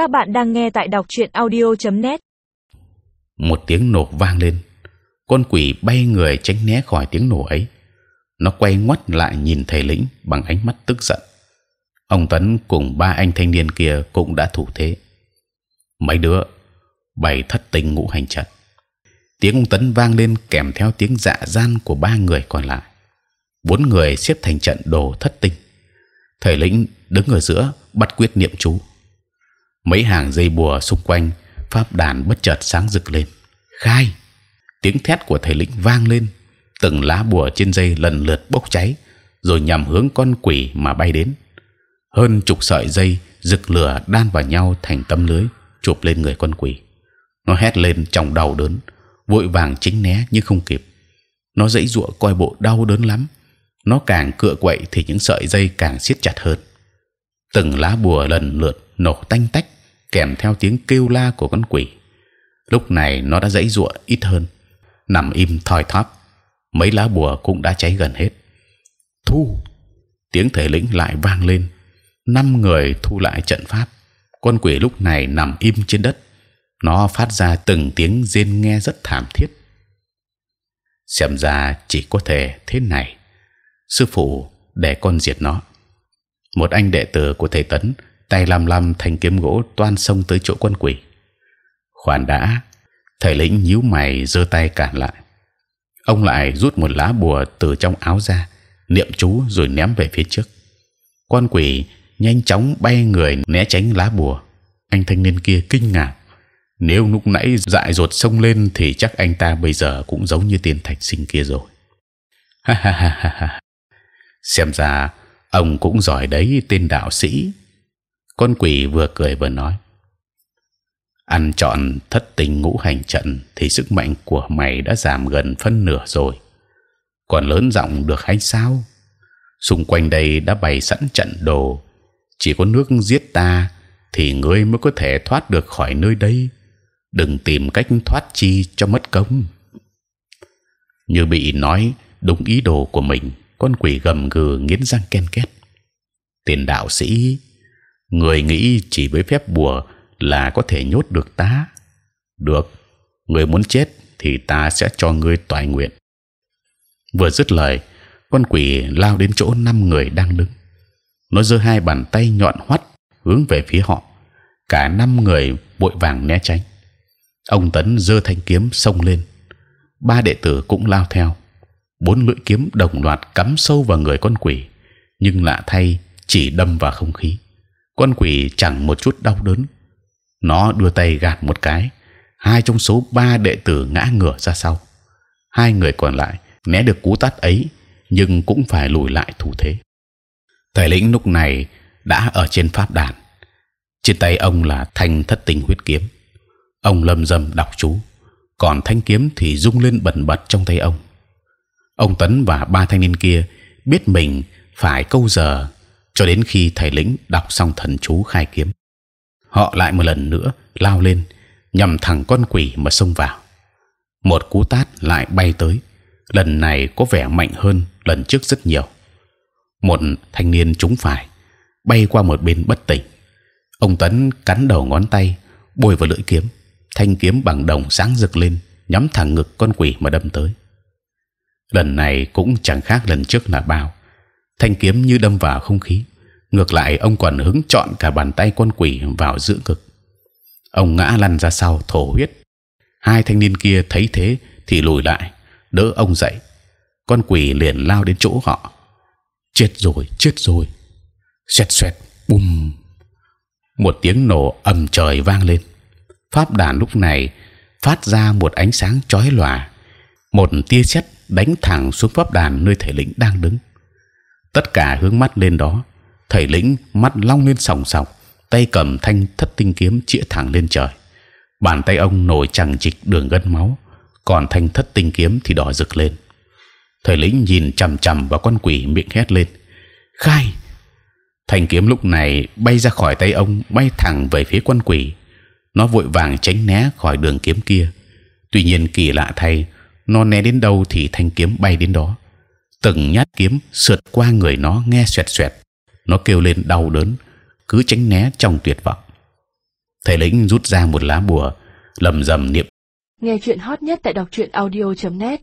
Các bạn đang nghe tại đọc truyện audio.net. Một tiếng nổ vang lên, con quỷ bay người tránh né khỏi tiếng nổ ấy. Nó quay ngoắt lại nhìn thầy lĩnh bằng ánh mắt tức giận. Ông tấn cùng ba anh thanh niên kia cũng đã thủ thế. Mấy đứa bày thất tình ngũ hành trận. Tiếng ông tấn vang lên kèm theo tiếng dạ gian của ba người còn lại. Bốn người xếp thành trận đồ thất tinh. Thầy lĩnh đứng ở giữa bắt quyết niệm chú mấy hàng dây bùa xung quanh, pháp đàn bất chợt sáng rực lên. Khai! Tiếng thét của thầy lĩnh vang lên. Từng lá bùa trên dây lần lượt bốc cháy, rồi nhằm hướng con quỷ mà bay đến. Hơn chục sợi dây rực lửa đan vào nhau thành tấm lưới, chụp lên người con quỷ. Nó hét lên trong đau đớn, vội vàng tránh né nhưng không kịp. Nó dãy dụa coi bộ đau đớn lắm. Nó càng cựa quậy thì những sợi dây càng siết chặt hơn. Từng lá bùa lần lượt nổ tanh tách kèm theo tiếng kêu la của con quỷ. Lúc này nó đã dãy rụa ít hơn, nằm im thoi thóp. Mấy lá bùa cũng đã cháy gần hết. Thu! Tiếng thể lĩnh lại vang lên. Năm người thu lại trận pháp. Con quỷ lúc này nằm im trên đất. Nó phát ra từng tiếng rên nghe rất thảm thiết. Xem ra chỉ có thể thế này. Sư phụ để con diệt nó. Một anh đệ tử của thầy tấn tay làm làm thành kiếm gỗ toan xông tới chỗ quân quỷ. Khoan đã, thầy lĩnh nhíu mày giơ tay cản lại. Ông lại rút một lá bùa từ trong áo ra, niệm chú rồi ném về phía trước. Quan quỷ nhanh chóng bay người né tránh lá bùa. Anh thanh niên kia kinh ngạc. Nếu lúc nãy dại dột xông lên thì chắc anh ta bây giờ cũng giống như tiền thạch sinh kia rồi. Ha ha ha ha. Xem ra ông cũng giỏi đấy, tên đạo sĩ con quỷ vừa cười vừa nói, ăn chọn thất tình ngũ hành trận thì sức mạnh của mày đã giảm gần phân nửa rồi. Còn lớn giọng được hay sao? Xung quanh đây đã bày sẵn trận đồ. Chỉ có nước giết ta thì ngươi mới có thể thoát được khỏi nơi đây. Đừng tìm cách thoát chi cho mất công. Như bị nói đúng ý đồ của mình, con quỷ gầm gừ nghiến răng ken két. Tiền đạo sĩ người nghĩ chỉ với phép bùa là có thể nhốt được ta? Được, người muốn chết thì ta sẽ cho ngươi toại nguyện. Vừa dứt lời, con quỷ lao đến chỗ năm người đang đứng. Nó giơ hai bàn tay nhọn hoắt hướng về phía họ. Cả năm người vội vàng né tránh. Ông tấn giơ thanh kiếm xông lên. Ba đệ tử cũng lao theo. Bốn lưỡi kiếm đồng loạt cắm sâu vào người con quỷ, nhưng lạ thay chỉ đâm vào không khí con quỷ chẳng một chút đau đớn. Nó đưa tay gạt một cái. Hai trong số ba đệ tử ngã ngửa ra sau. Hai người còn lại né được cú tát ấy, nhưng cũng phải lùi lại thủ thế. Thầy lĩnh lúc này đã ở trên pháp đàn. Trên tay ông là thanh thất tình huyết kiếm. Ông lâm dâm đọc chú. Còn thanh kiếm thì rung lên bần bật trong tay ông. Ông tấn và ba thanh niên kia biết mình phải câu giờ cho đến khi thầy lĩnh đọc xong thần chú khai kiếm. Họ lại một lần nữa lao lên, nhằm thẳng con quỷ mà xông vào. Một cú tát lại bay tới. Lần này có vẻ mạnh hơn lần trước rất nhiều. Một thanh niên trúng phải, bay qua một bên bất tỉnh. Ông tấn cắn đầu ngón tay, bôi vào lưỡi kiếm. Thanh kiếm bằng đồng sáng rực lên, nhắm thẳng ngực con quỷ mà đâm tới. Lần này cũng chẳng khác lần trước là bao thanh kiếm như đâm vào không khí. Ngược lại, ông còn hứng chọn cả bàn tay con quỷ vào giữa ngực ông ngã lăn ra sau, thổ huyết. Hai thanh niên kia thấy thế thì lùi lại, đỡ ông dậy. Con quỷ liền lao đến chỗ họ. Chết rồi chết rồi. Xoẹt xoẹt, bùm. Một tiếng nổ ầm trời vang lên. Pháp đàn lúc này phát ra một ánh sáng chói lòa. Một tia sét đánh thẳng xuống pháp đàn nơi thể lĩnh đang đứng tất cả hướng mắt lên đó. Thầy lĩnh mắt long lên sòng sọc, tay cầm thanh thất tinh kiếm chĩa thẳng lên trời. Bàn tay ông nổi chẳng chịch đường gân máu, còn thanh thất tinh kiếm thì đỏ rực lên. Thầy lĩnh nhìn c h ầ m c h ầ m vào con quỷ miệng hét lên. Khai! Thanh kiếm lúc này bay ra khỏi tay ông, bay thẳng về phía con quỷ. Nó vội vàng tránh né khỏi đường kiếm kia. Tuy nhiên kỳ lạ thay, nó né đến đâu thì thanh kiếm bay đến đó từng nhát kiếm sượt qua người nó nghe xoẹt xoẹt. Nó kêu lên đau đớn, cứ tránh né trong tuyệt vọng. Thầy lĩnh rút ra một lá bùa, lầm rầm niệm. Nghe chuyện hot nhất tại đọc truyện audio.net